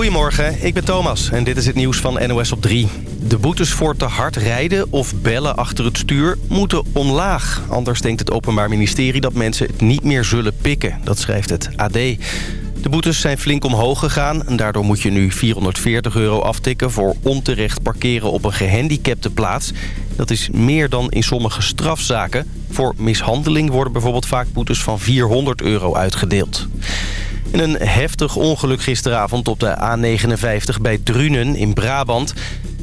Goedemorgen, ik ben Thomas en dit is het nieuws van NOS op 3. De boetes voor te hard rijden of bellen achter het stuur moeten omlaag. Anders denkt het Openbaar Ministerie dat mensen het niet meer zullen pikken. Dat schrijft het AD. De boetes zijn flink omhoog gegaan en daardoor moet je nu 440 euro aftikken... voor onterecht parkeren op een gehandicapte plaats. Dat is meer dan in sommige strafzaken. Voor mishandeling worden bijvoorbeeld vaak boetes van 400 euro uitgedeeld. In een heftig ongeluk gisteravond op de A59 bij Drunen in Brabant.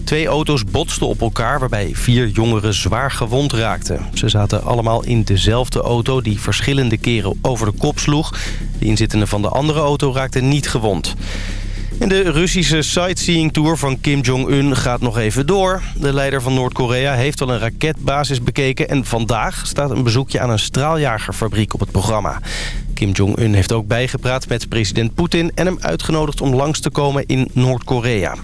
Twee auto's botsten op elkaar waarbij vier jongeren zwaar gewond raakten. Ze zaten allemaal in dezelfde auto die verschillende keren over de kop sloeg. De inzittenden van de andere auto raakten niet gewond. En de Russische sightseeing tour van Kim Jong-un gaat nog even door. De leider van Noord-Korea heeft al een raketbasis bekeken... en vandaag staat een bezoekje aan een straaljagerfabriek op het programma. Kim Jong-un heeft ook bijgepraat met president Poetin... en hem uitgenodigd om langs te komen in Noord-Korea.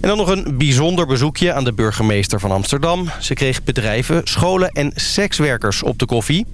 En dan nog een bijzonder bezoekje aan de burgemeester van Amsterdam. Ze kreeg bedrijven, scholen en sekswerkers op de koffie.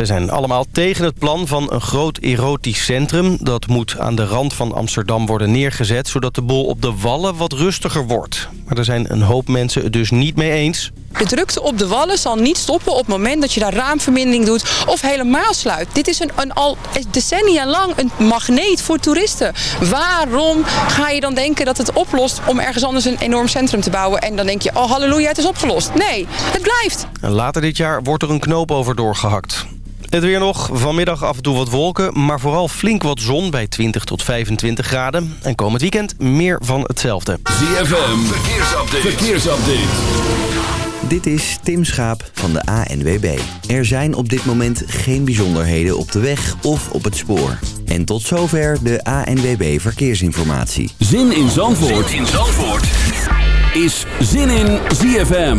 Ze zijn allemaal tegen het plan van een groot erotisch centrum. Dat moet aan de rand van Amsterdam worden neergezet... zodat de bol op de wallen wat rustiger wordt. Maar er zijn een hoop mensen het dus niet mee eens. De drukte op de wallen zal niet stoppen op het moment dat je daar raamverbinding doet of helemaal sluit. Dit is een, een al decennia lang een magneet voor toeristen. Waarom ga je dan denken dat het oplost om ergens anders een enorm centrum te bouwen en dan denk je, oh halleluja, het is opgelost. Nee, het blijft. En later dit jaar wordt er een knoop over doorgehakt. Het weer nog. Vanmiddag af en toe wat wolken, maar vooral flink wat zon bij 20 tot 25 graden. En komend weekend meer van hetzelfde. ZFM, verkeersupdate. verkeersupdate. Dit is Tim Schaap van de ANWB. Er zijn op dit moment geen bijzonderheden op de weg of op het spoor. En tot zover de ANWB Verkeersinformatie. Zin in Zandvoort, zin in Zandvoort. is Zin in ZFM.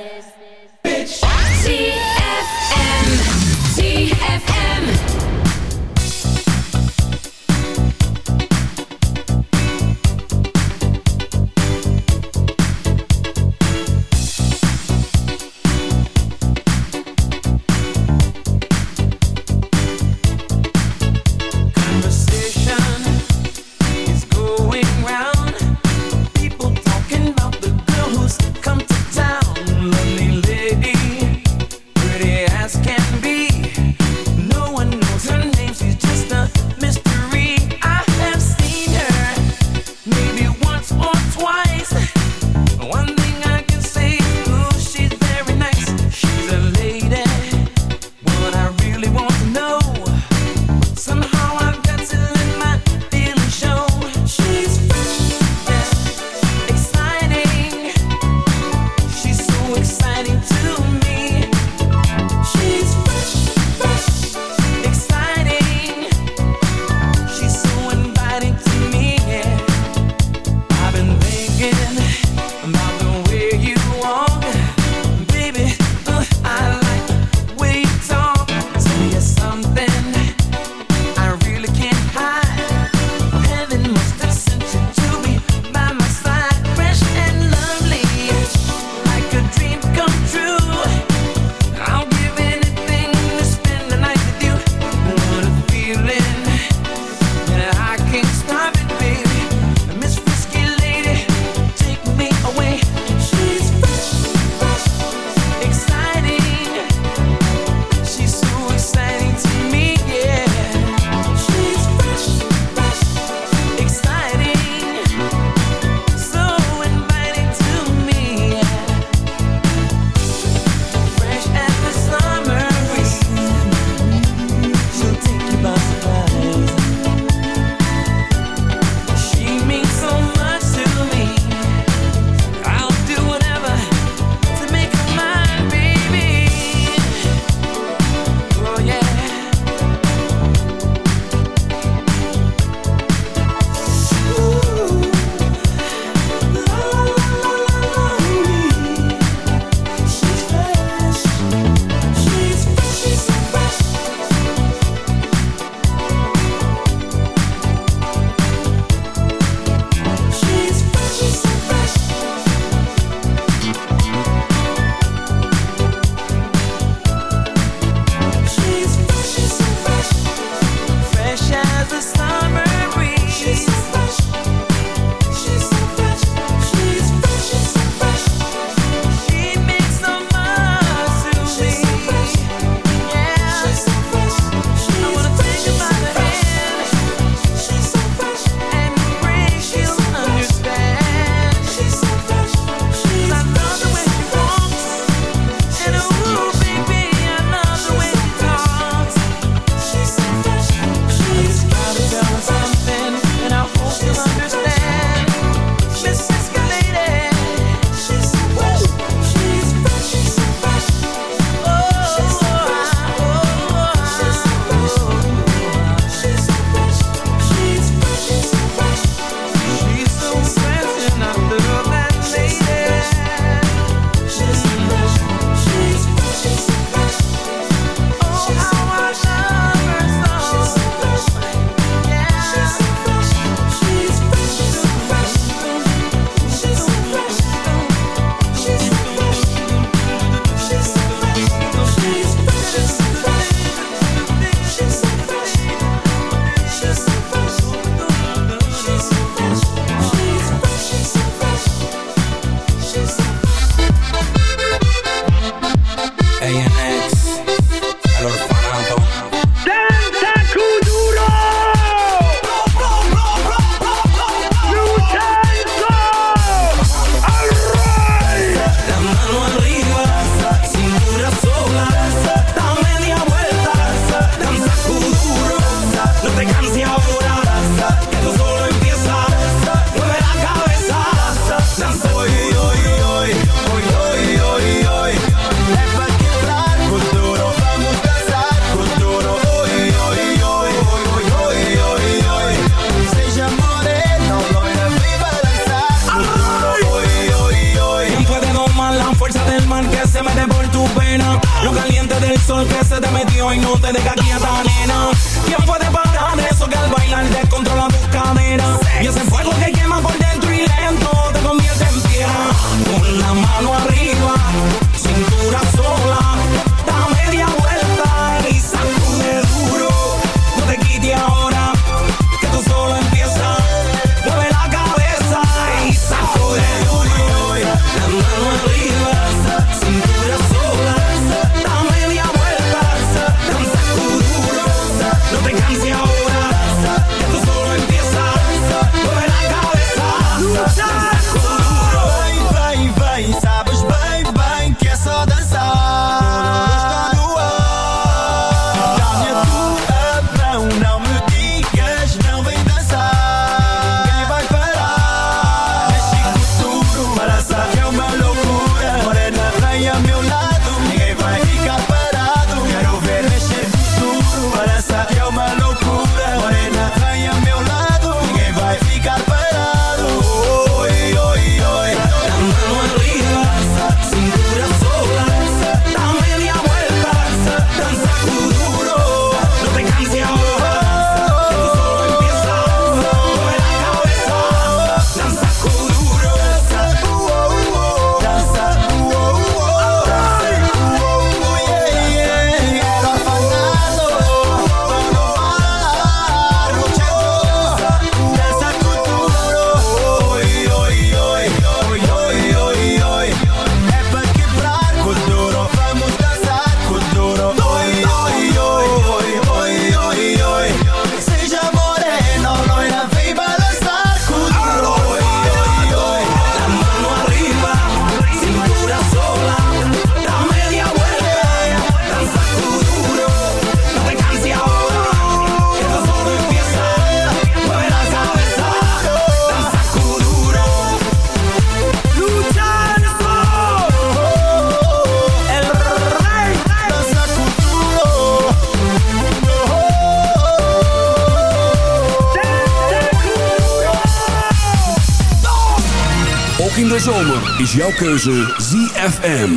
is jouw keuze ZFM.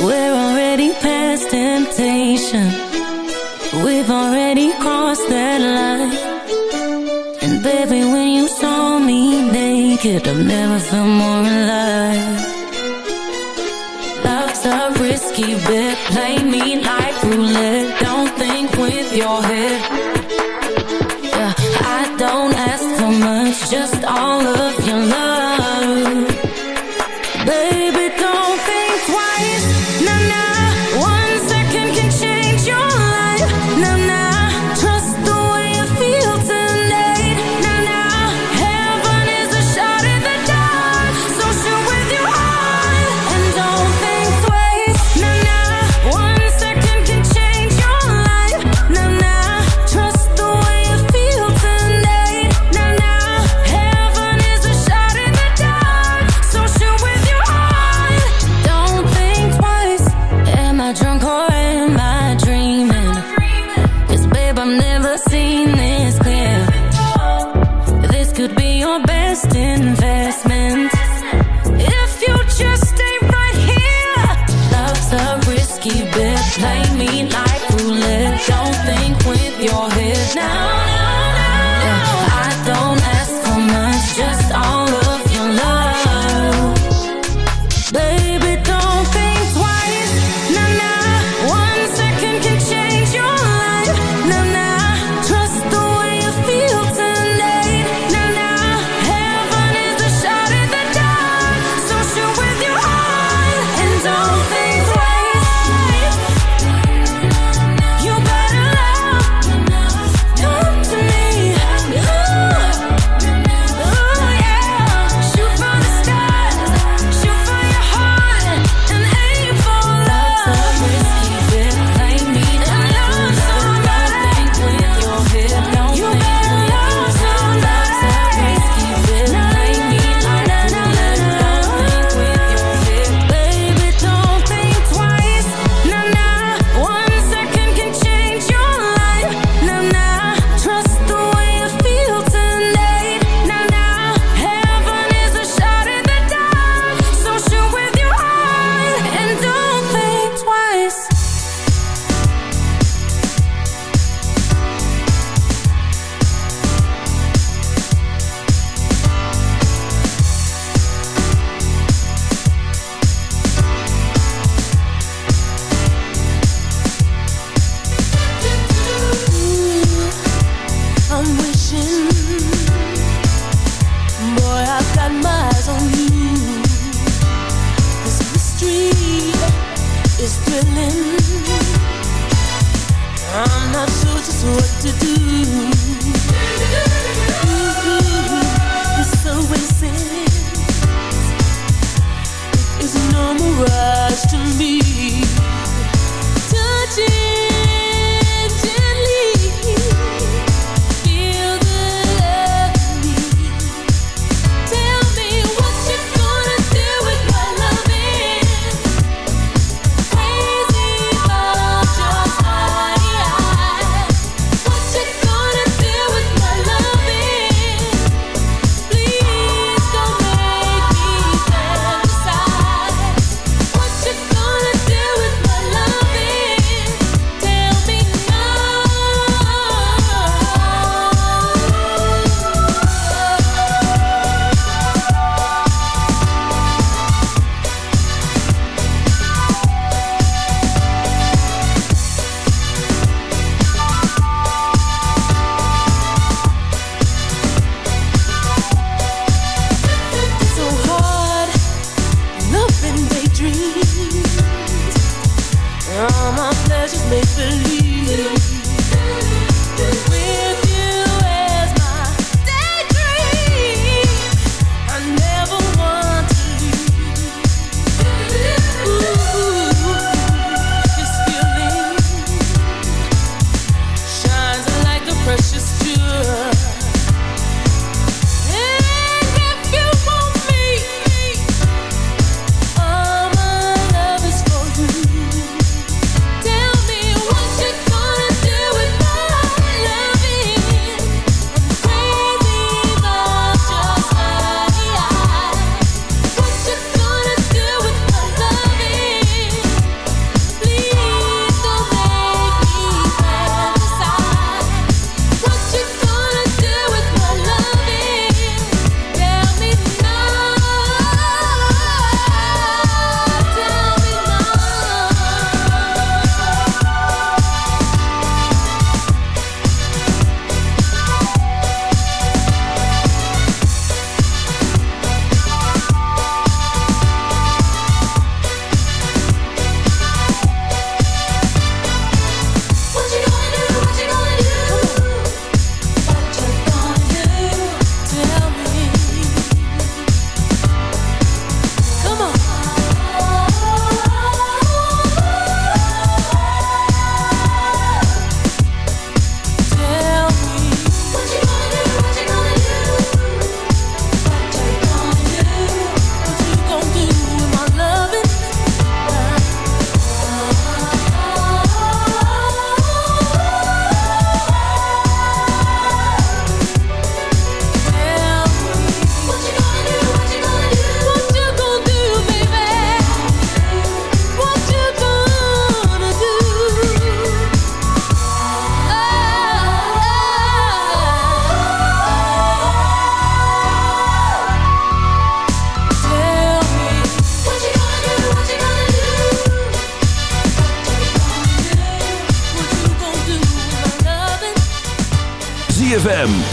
We're already past temptation. We've already crossed that line. And baby, when you saw me naked, I've never felt more alive. keep it. Play me like roulette. Don't think with your head. to me.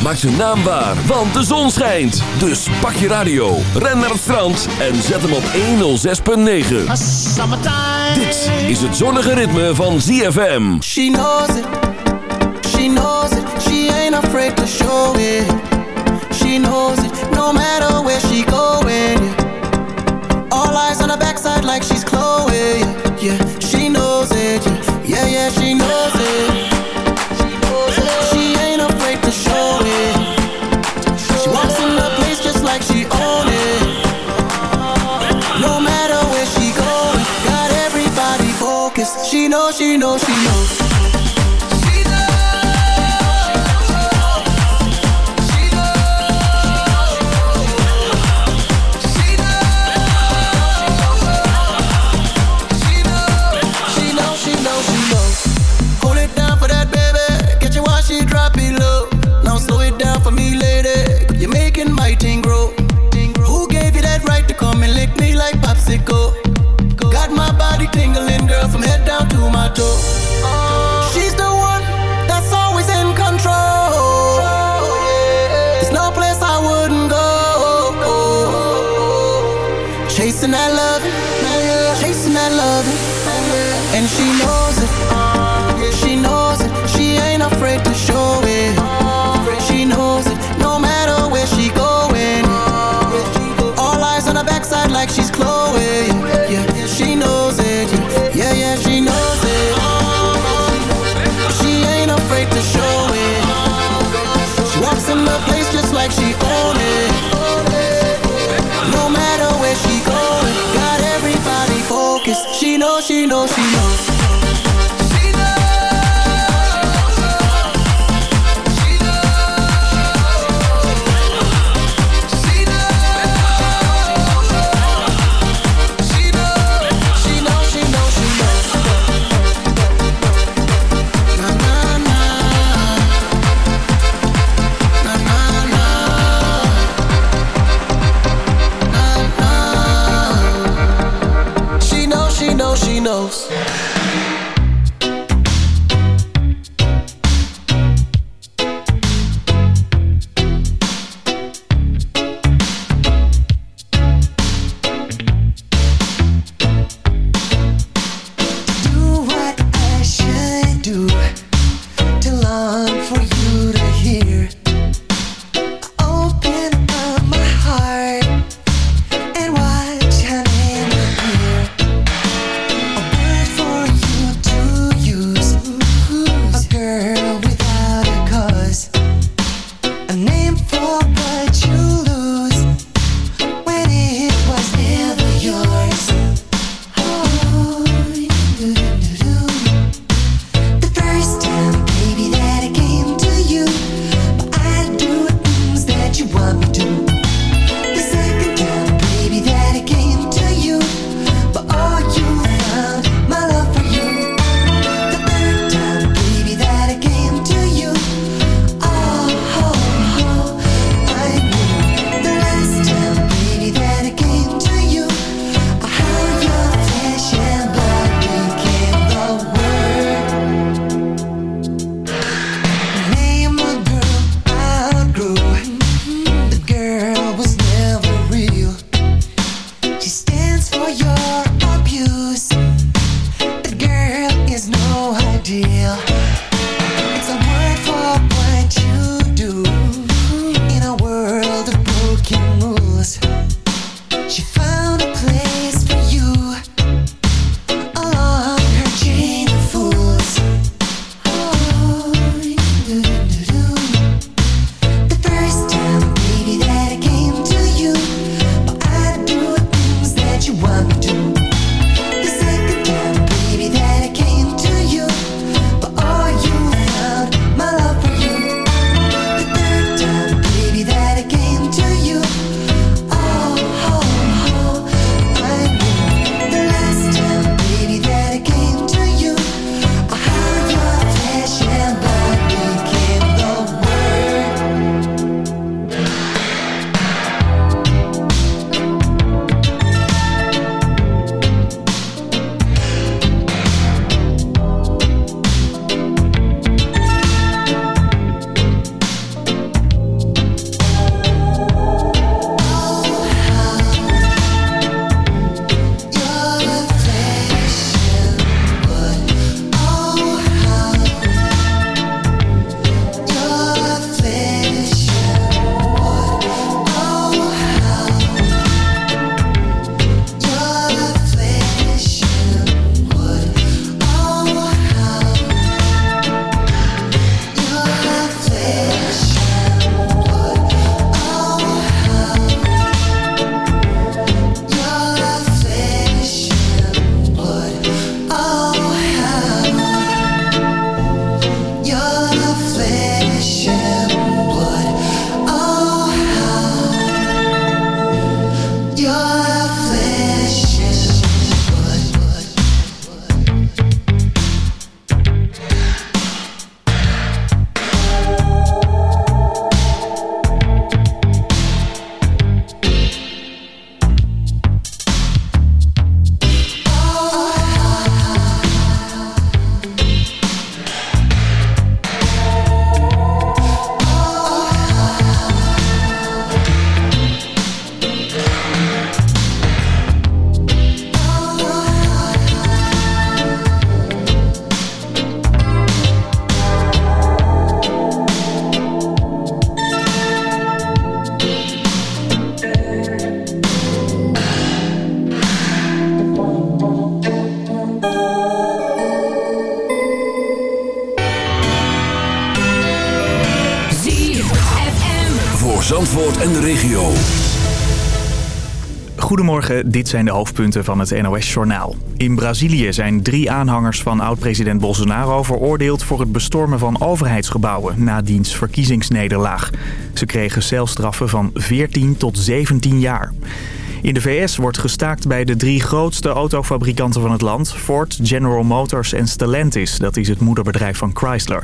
Maak zijn naam waar, want de zon schijnt. Dus pak je radio, ren naar het strand en zet hem op 106.9. Dit is het zonnige ritme van ZFM. She knows it, she knows it, she ain't afraid to show it. She knows it, no matter where she goes. She found. Dit zijn de hoofdpunten van het NOS-journaal. In Brazilië zijn drie aanhangers van oud-president Bolsonaro veroordeeld voor het bestormen van overheidsgebouwen na diens verkiezingsnederlaag. Ze kregen celstraffen van 14 tot 17 jaar. In de VS wordt gestaakt bij de drie grootste autofabrikanten van het land... Ford, General Motors en Stellantis. Dat is het moederbedrijf van Chrysler.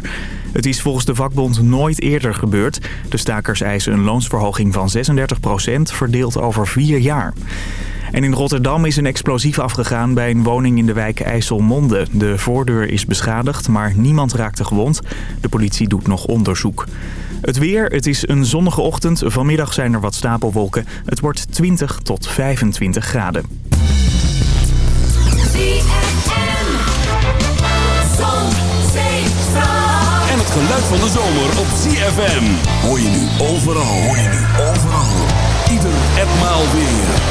Het is volgens de vakbond nooit eerder gebeurd. De stakers eisen een loonsverhoging van 36% verdeeld over vier jaar. En in Rotterdam is een explosief afgegaan bij een woning in de wijk IJsselmonde. De voordeur is beschadigd, maar niemand raakte gewond. De politie doet nog onderzoek. Het weer, het is een zonnige ochtend. Vanmiddag zijn er wat stapelwolken. Het wordt 20 tot 25 graden. Geluid van de zomer op CFM. Hoor je nu overal. Hoor je nu overal. Ieder etmaal weer.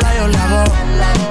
pero la voz.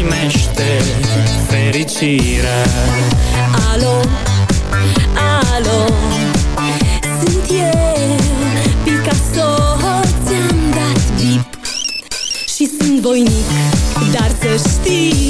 Primește fericirea. Alo, alo Sunt eu, Picasso Ți-am dat bip Și sunt voinic Dar să știi,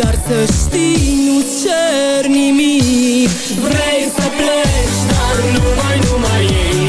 Dar să știi, nu cer nimic. Vrei să pleci, dar numai, numai ei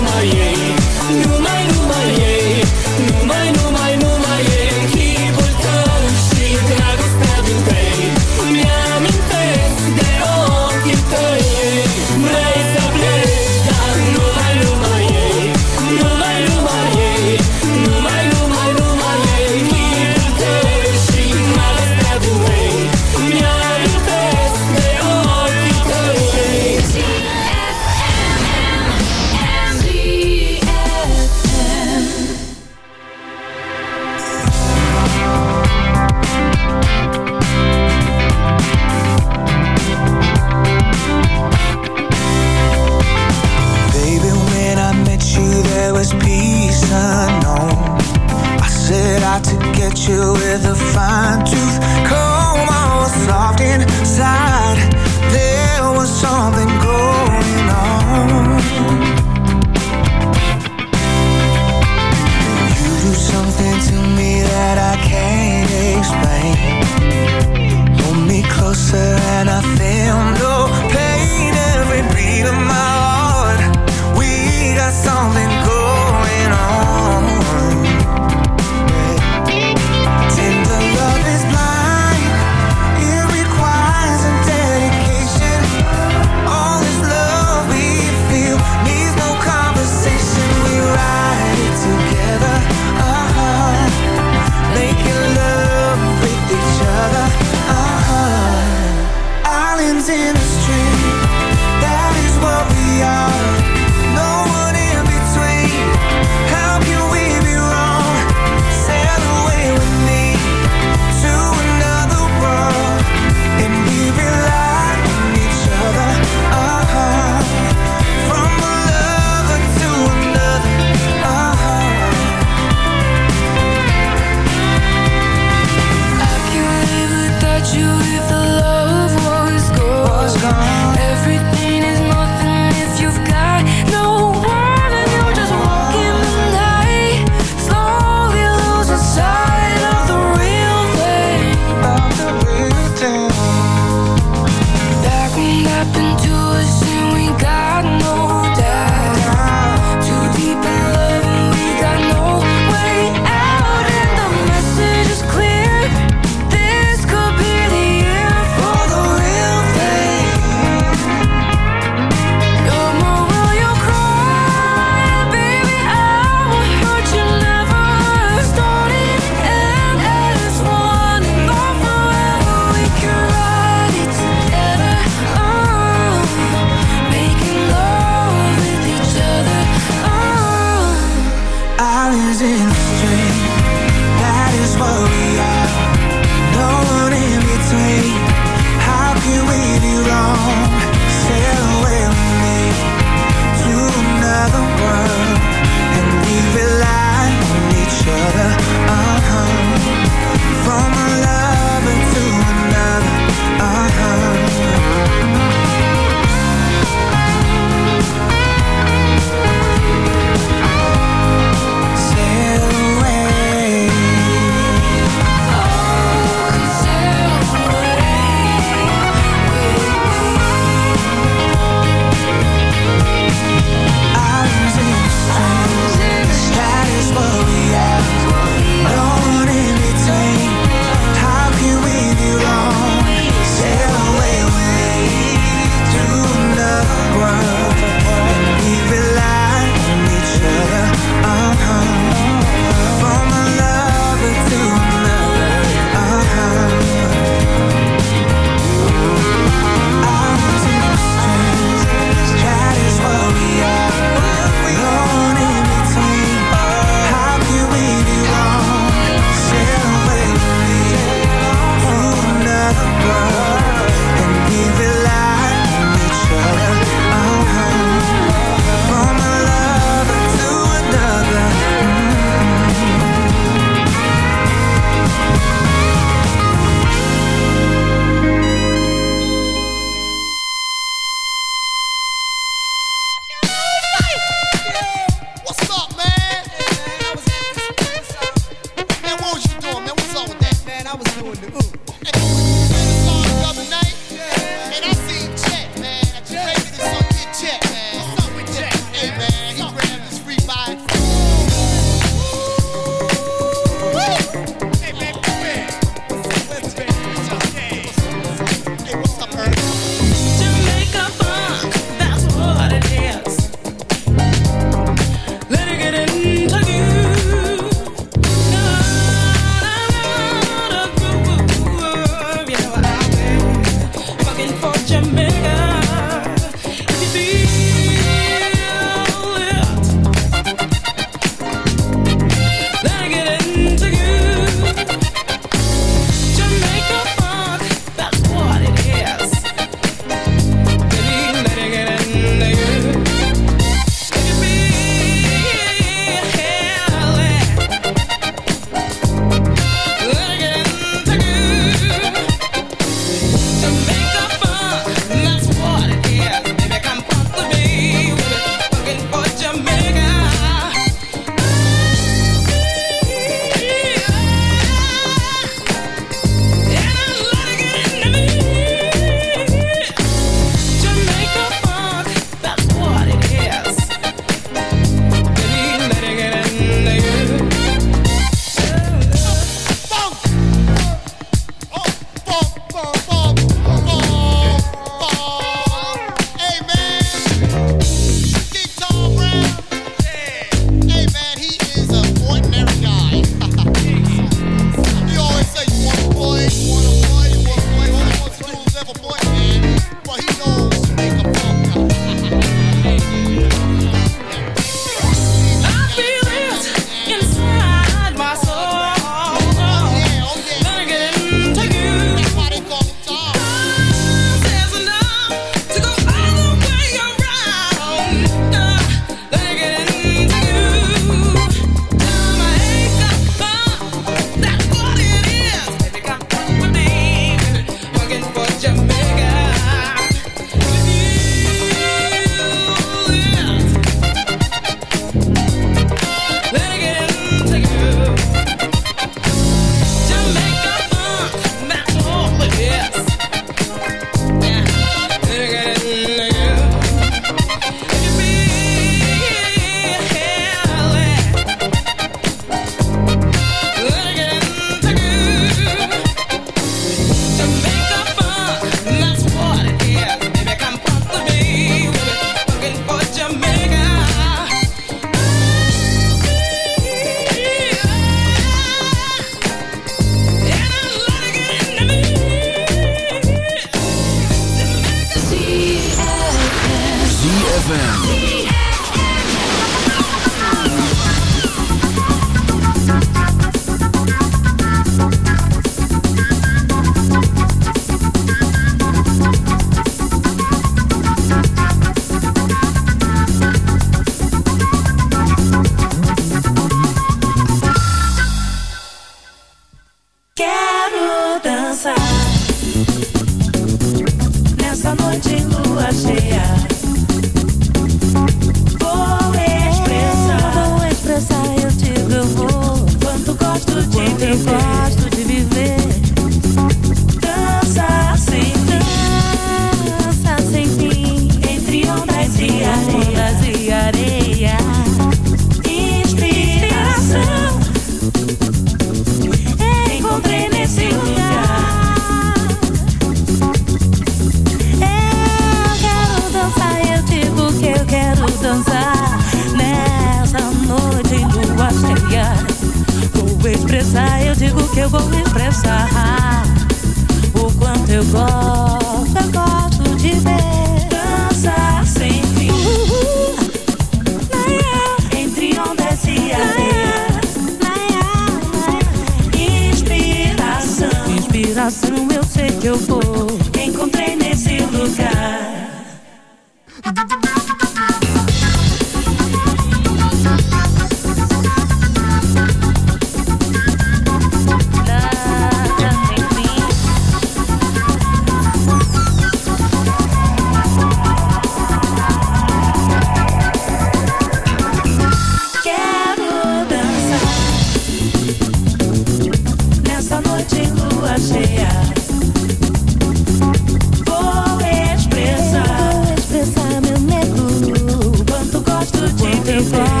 is.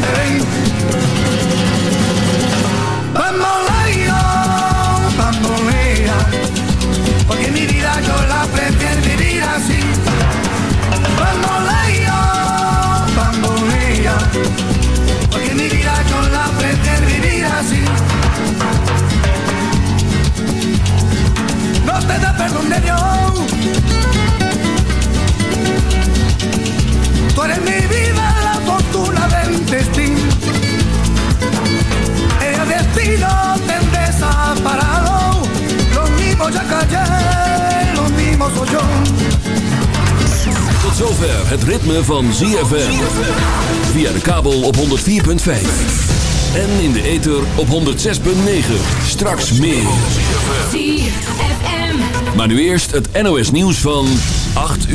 ven. Bamboleo, bambolea, porque mi vida yo la prefiero vivir así. Bamboleo, bambolea, porque mi vida yo la prefiero vivir así. no te da perdón de Dios. Tú eres mi vida, Te han desaparado. Lo mismo ya callé, lo mismo soy yo. Tot zover het ritme van ZFM. Via de kabel op 104.5. En in de ether op 106.9. Straks meer. ZFM. Maar nu eerst het NOS nieuws van 8 uur.